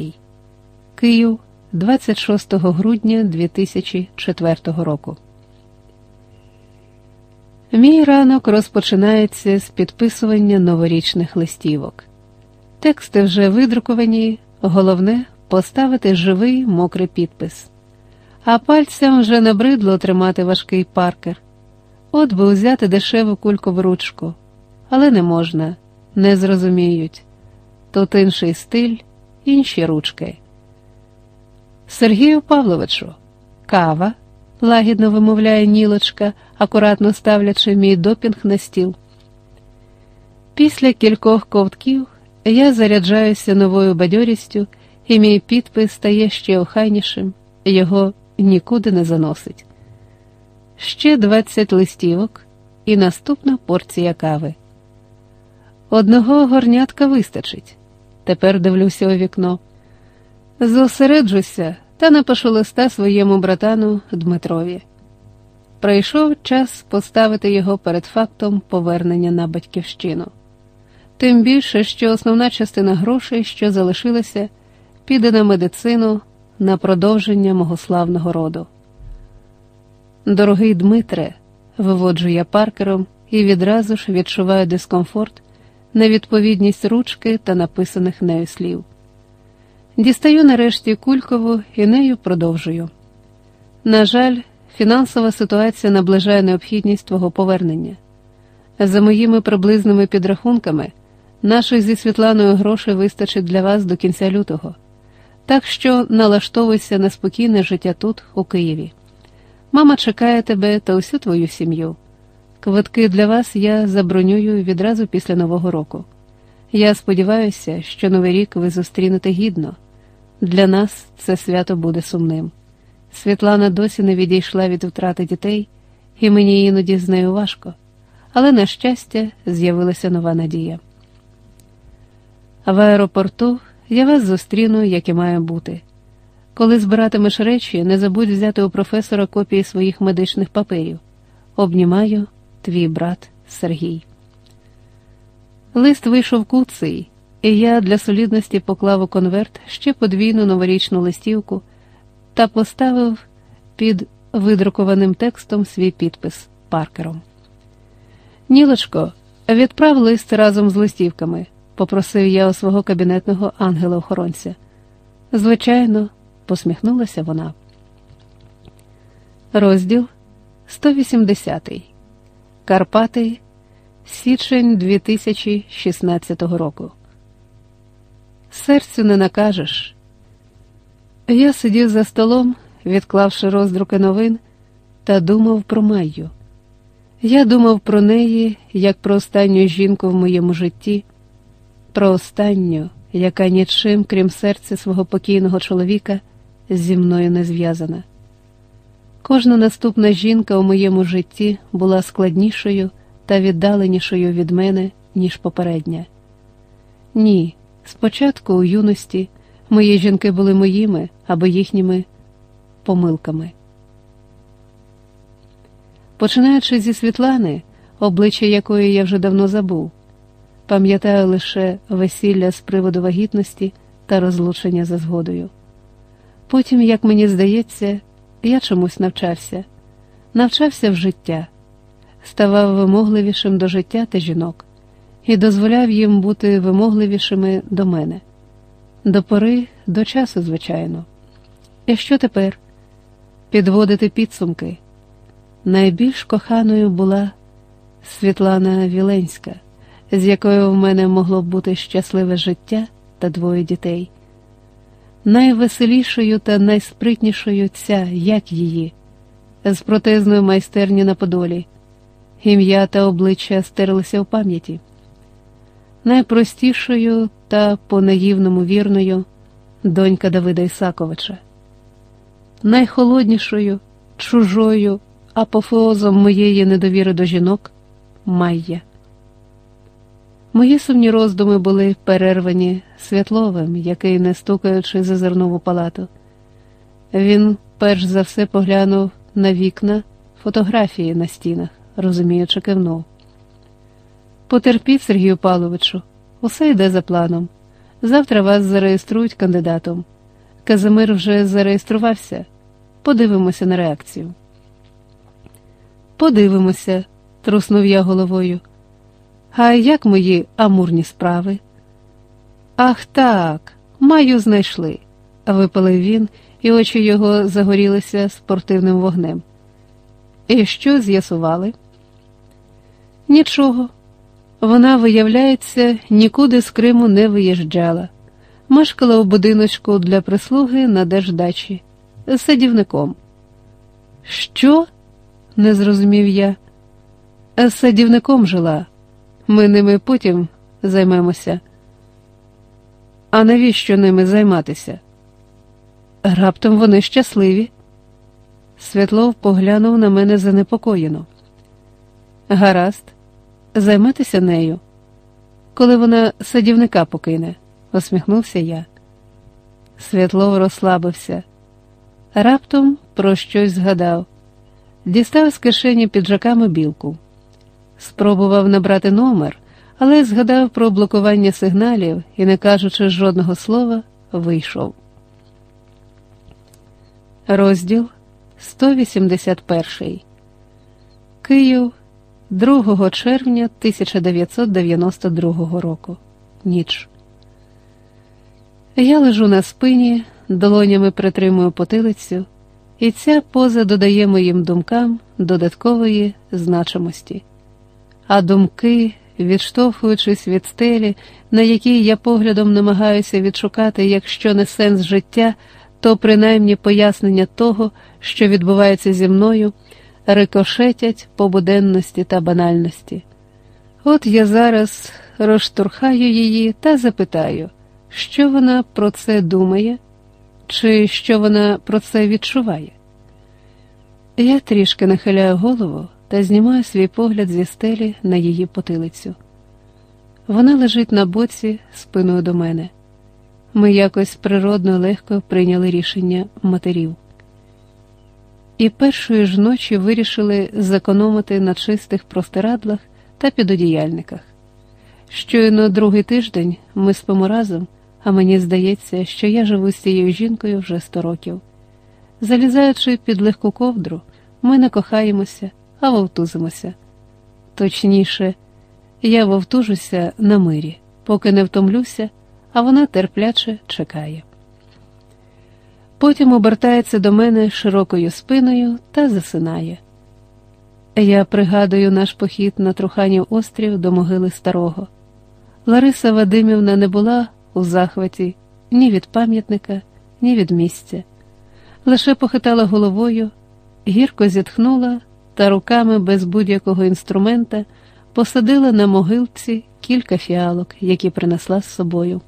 A: Київ 26 грудня 2004 року. Мій ранок розпочинається з підписування новорічних листівок. Тексти вже видруковані, головне поставити живий мокрий підпис. А пальцям вже набридло тримати важкий паркер. От би узяти дешеву кулькову ручку, але не можна, не зрозуміють. Тут інший стиль, інші ручки. Сергію Павловичу, кава, лагідно вимовляє нілочка, акуратно ставлячи мій допінг на стіл. Після кількох ковтків я заряджаюся новою бадьорістю, і мій підпис стає ще охайнішим, його нікуди не заносить. Ще 20 листівок і наступна порція кави. Одного горнятка вистачить. Тепер дивлюся у вікно. Зосереджуся та напишу листа своєму братану Дмитрові. Прийшов час поставити його перед фактом повернення на батьківщину. Тим більше, що основна частина грошей, що залишилася, піде на медицину на продовження мого славного роду. Дорогий Дмитре, виводжу я паркером і відразу ж відчуваю дискомфорт, невідповідність ручки та написаних нею слів. Дістаю нарешті кулькову і нею продовжую. На жаль, фінансова ситуація наближає необхідність твого повернення. За моїми приблизними підрахунками, наших зі Світланою грошей вистачить для вас до кінця лютого, так що налаштовуйся на спокійне життя тут, у Києві. Мама чекає тебе та усю твою сім'ю. Квитки для вас я забронюю відразу після Нового року. Я сподіваюся, що Новий рік ви зустрінете гідно. Для нас це свято буде сумним. Світлана досі не відійшла від втрати дітей, і мені іноді з нею важко, але, на щастя, з'явилася нова надія. В аеропорту я вас зустріну, як і має бути. Коли збиратимеш речі, не забудь взяти у професора копії своїх медичних паперів. Обнімаю твій брат Сергій. Лист вийшов куций, і я для солідності поклав у конверт ще подвійну новорічну листівку та поставив під видрукованим текстом свій підпис паркером. Нілочко, відправ лист разом з листівками, попросив я у свого кабінетного ангела-охоронця. Звичайно, посміхнулася вона. Розділ 180 Карпати, січень 2016 року. Серцю не накажеш. Я сидів за столом, відклавши роздруки новин, та думав про Майю. Я думав про неї як про останню жінку в моєму житті, про останню, яка нічим, крім серця свого покійного чоловіка, зі мною не зв'язана. Кожна наступна жінка у моєму житті була складнішою та віддаленішою від мене, ніж попередня. Ні, спочатку у юності мої жінки були моїми або їхніми помилками. Починаючи зі Світлани, обличчя якої я вже давно забув, пам'ятаю лише весілля з приводу вагітності та розлучення за згодою. Потім, як мені здається, я чомусь навчався, навчався в життя, ставав вимогливішим до життя та жінок і дозволяв їм бути вимогливішими до мене, до пори, до часу, звичайно. І що тепер? Підводити підсумки. Найбільш коханою була Світлана Віленська, з якою в мене могло б бути щасливе життя та двоє дітей. Найвеселішою та найспритнішою ця, як її, з протезної майстерні на Подолі, ім'я та обличчя стерлися в пам'яті, найпростішою та по наївному вірною донька Давида Ісаковича, найхолоднішою, чужою апофеозом моєї недовіри до жінок Майя. Мої сумні роздуми були перервані Святловим, який, не стукаючи, зазирнув у палату. Він перш за все поглянув на вікна фотографії на стінах, розуміючи, кивнув. Потерпіть, Сергію Павловичу, усе йде за планом. Завтра вас зареєструють кандидатом. Казимир вже зареєструвався. Подивимося на реакцію. Подивимося, труснув я головою. А як мої амурні справи? Ах так, маю знайшли, випалив він, і очі його загорілися спортивним вогнем. І що з'ясували? Нічого. Вона, виявляється, нікуди з Криму не виїжджала, мешкала у будиночку для прислуги на держдачі з садівником. Що? не зрозумів я. З садівником жила. Ми ними потім займемося. А навіщо ними займатися? Раптом вони щасливі. Святлов поглянув на мене занепокоєно. Гаразд, займатися нею, коли вона садівника покине, усміхнувся я. Святлов розслабився. Раптом про щось згадав, дістав з кишені піджака мобілку. Спробував набрати номер, але згадав про блокування сигналів і, не кажучи жодного слова, вийшов. Розділ 181 Київ 2 червня 1992 року. Ніч. Я лежу на спині, долонями притримую потилицю, і ця поза додає моїм думкам додаткової значимості. А думки, відштовхуючись від стелі, на якій я поглядом намагаюся відшукати, якщо не сенс життя, то принаймні пояснення того, що відбувається зі мною, рикошетять по буденності та банальності. От я зараз розштурхаю її та запитаю, що вона про це думає, чи що вона про це відчуває. Я трішки нахиляю голову та знімаю свій погляд зі стелі на її потилицю. Вона лежить на боці спиною до мене. Ми якось природно легко прийняли рішення матерів. І першої ж ночі вирішили зекономити на чистих простирадлах та підодіяльниках. Щойно другий тиждень ми спимо разом, а мені здається, що я живу з цією жінкою вже сто років. Залізаючи під легку ковдру, ми не кохаємося, а вовтузимося. Точніше, я вовтужуся на мирі, поки не втомлюся, а вона терпляче чекає. Потім обертається до мене широкою спиною та засинає. Я пригадую наш похід на Труханів острів до могили старого. Лариса Вадимівна не була у захваті ні від пам'ятника, ні від місця. Лише похитала головою, гірко зітхнула та руками без будь-якого інструмента посадила на могилці кілька фіалок, які принесла з собою.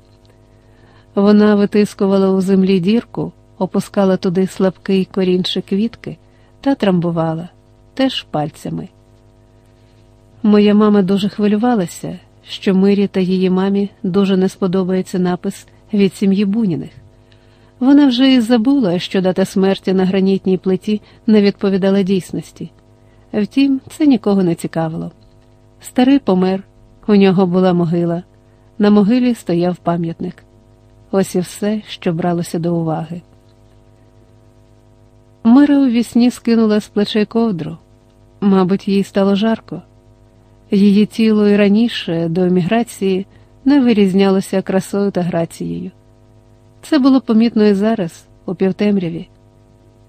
A: Вона витискувала у землі дірку, опускала туди слабкий корінчик квітки та трамбувала, теж пальцями. Моя мама дуже хвилювалася, що Мирі та її мамі дуже не сподобається напис від сім'ї Буніних. Вона вже і забула, що дата смерті на гранітній плиті не відповідала дійсності. Втім, це нікого не цікавило. Старий помер, у нього була могила, на могилі стояв пам'ятник. Ось і все, що бралося до уваги. Мира у вісні скинула з плечей ковдру. Мабуть, їй стало жарко. Її тіло і раніше до еміграції не вирізнялося красою та грацією. Це було помітно і зараз, у півтемряві.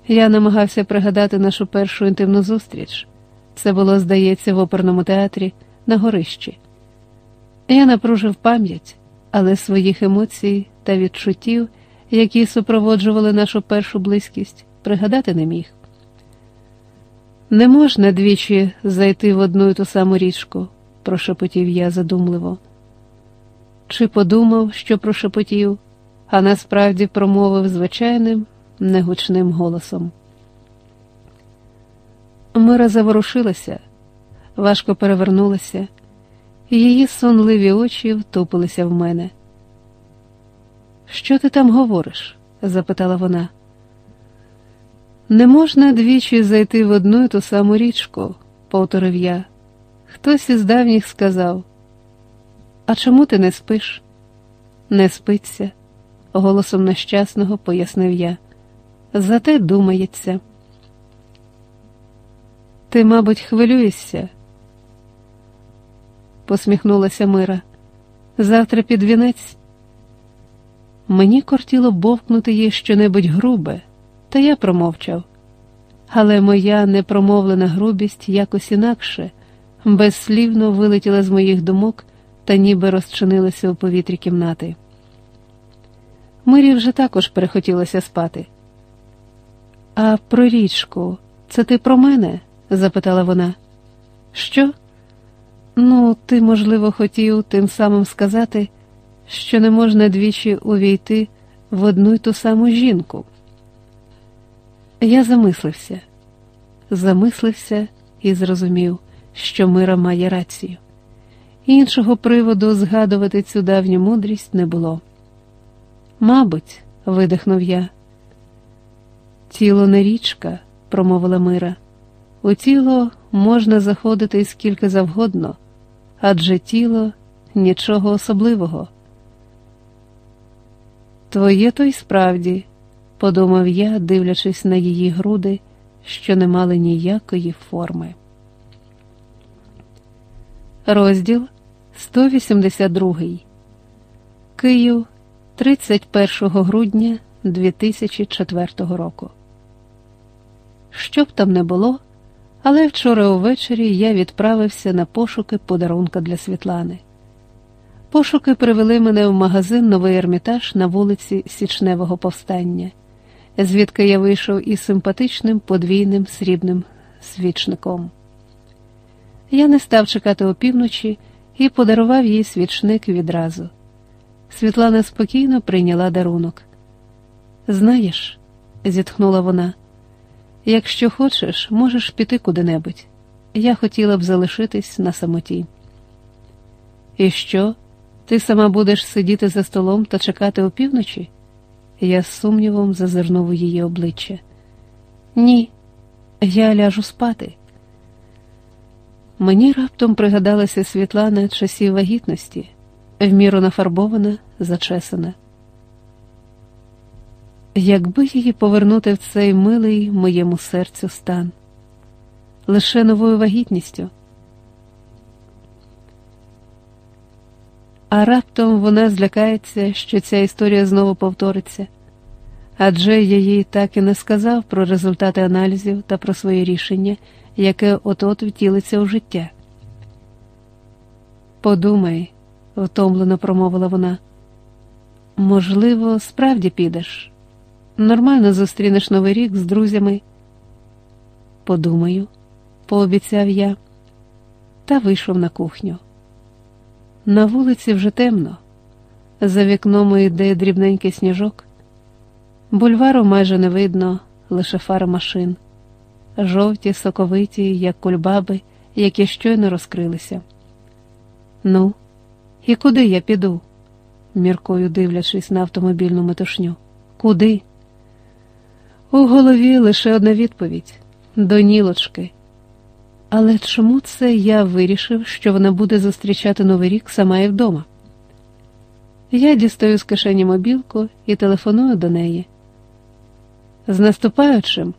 A: Я намагався пригадати нашу першу інтимну зустріч. Це було, здається, в оперному театрі на горищі. Я напружив пам'ять, але своїх емоцій та відчуттів, які супроводжували нашу першу близькість, пригадати не міг. Не можна двічі зайти в одну і ту саму річку, прошепотів я задумливо. Чи подумав, що прошепотів, а насправді промовив звичайним, негучним голосом. Мира заворушилася, важко перевернулася, її сонливі очі втупилися в мене. Що ти там говориш? запитала вона. Не можна двічі зайти в одну і ту саму річку, повторив я. Хтось із давніх сказав. А чому ти не спиш? Не спиться, голосом нещасного пояснив я. Зате думається. Ти, мабуть, хвилюєшся, посміхнулася Мира. Завтра під вінець. Мені кортіло бовкнути їй щонебудь грубе, та я промовчав. Але моя непромовлена грубість якось інакше, безслівно вилетіла з моїх думок та ніби розчинилася у повітрі кімнати. Мирі вже також перехотілося спати. А про річку, це ти про мене? запитала вона. Що? Ну, ти, можливо, хотів тим самим сказати, що не можна двічі увійти в одну й ту саму жінку. Я замислився, замислився і зрозумів, що Мира має рацію. Іншого приводу згадувати цю давню мудрість не було. Мабуть, видихнув я. Тіло не річка, промовила Мира. У тіло можна заходити скільки завгодно, адже тіло нічого особливого. Твоє то й справді, подумав я, дивлячись на її груди, що не мали ніякої форми. Розділ 182 Київ 31 грудня 2004 року. Що б там не було, але вчора увечері я відправився на пошуки подарунка для Світлани. Пошуки привели мене в магазин Новий Ермітаж на вулиці Січневого повстання, звідки я вийшов із симпатичним подвійним срібним свічником. Я не став чекати опівночі і подарував їй свічник відразу. Світлана спокійно прийняла дарунок. Знаєш, зітхнула вона, якщо хочеш, можеш піти куди-небудь. Я хотіла б залишитись на самоті. І що? Ти сама будеш сидіти за столом та чекати опівночі? Я з сумнівом зазирнув у її обличчя. Ні, я ляжу спати. Мені раптом пригадалася Світлана часів вагітності, вміру нафарбована, зачесана. Якби її повернути в цей милий моєму серцю стан, лише новою вагітністю. А раптом вона злякається, що ця історія знову повториться, адже я їй так і не сказав про результати аналізів та про своє рішення, яке от-от втілиться у життя. Подумай, втомлено промовила вона, можливо, справді підеш. Нормально зустрінеш новий рік з друзями. Подумаю, пообіцяв я, та вийшов на кухню. На вулиці вже темно, за вікном йде дрібненький сніжок. Бульвару майже не видно, лише фара машин, жовті, соковиті, як кульбаби, які щойно розкрилися. Ну, і куди я піду? міркою дивлячись на автомобільну метушню. Куди? У голові лише одна відповідь до нілочки. Але чому це я вирішив, що вона буде зустрічати Новий рік сама і вдома? Я дістаю з кишені мобілку і телефоную до неї. З наступаючим,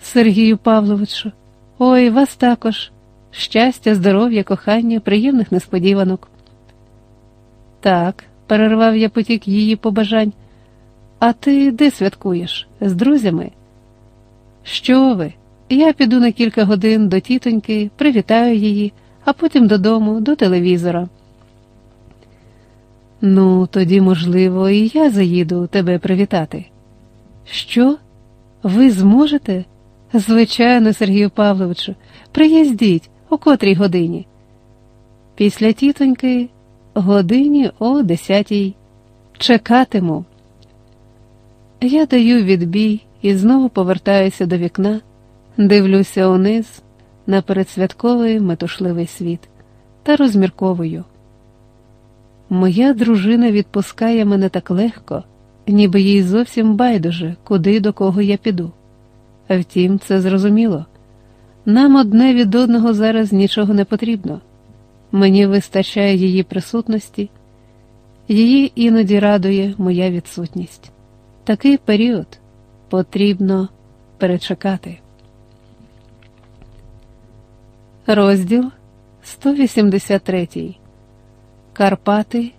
A: Сергію Павловичу, ой, вас також. Щастя, здоров'я, кохання, приємних несподіванок. Так, перервав я потік її побажань. А ти де святкуєш? З друзями? Що ви? Я піду на кілька годин до тітоньки, привітаю її, а потім додому, до телевізора. Ну, тоді, можливо, і я заїду тебе привітати. Що? Ви зможете? Звичайно, Сергію Павловичу, приїздіть о котрій годині. Після тітоньки годині о десятій. Чекатиму. Я даю відбій і знову повертаюся до вікна, дивлюся униз на передсвятковий метушливий світ та розмірковую. Моя дружина відпускає мене так легко, ніби їй зовсім байдуже, куди до кого я піду. Втім, це зрозуміло. Нам одне від одного зараз нічого не потрібно. Мені вистачає її присутності, її іноді радує моя відсутність. Такий період потрібно перечекати. Розділ 183 Карпати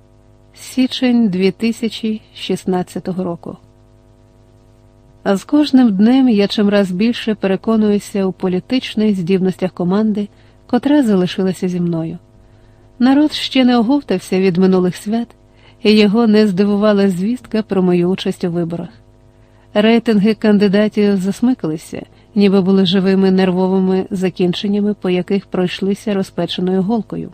A: Січень 2016 року. А з кожним днем я чимраз більше переконуюся у політичних здібностях команди, котра залишилася зі мною. Народ ще не оговтався від минулих свят, і його не здивувала звістка про мою участь у виборах. Рейтинги кандидатів засмикалися, ніби були живими нервовими закінченнями, по яких пройшлися розпеченою голкою.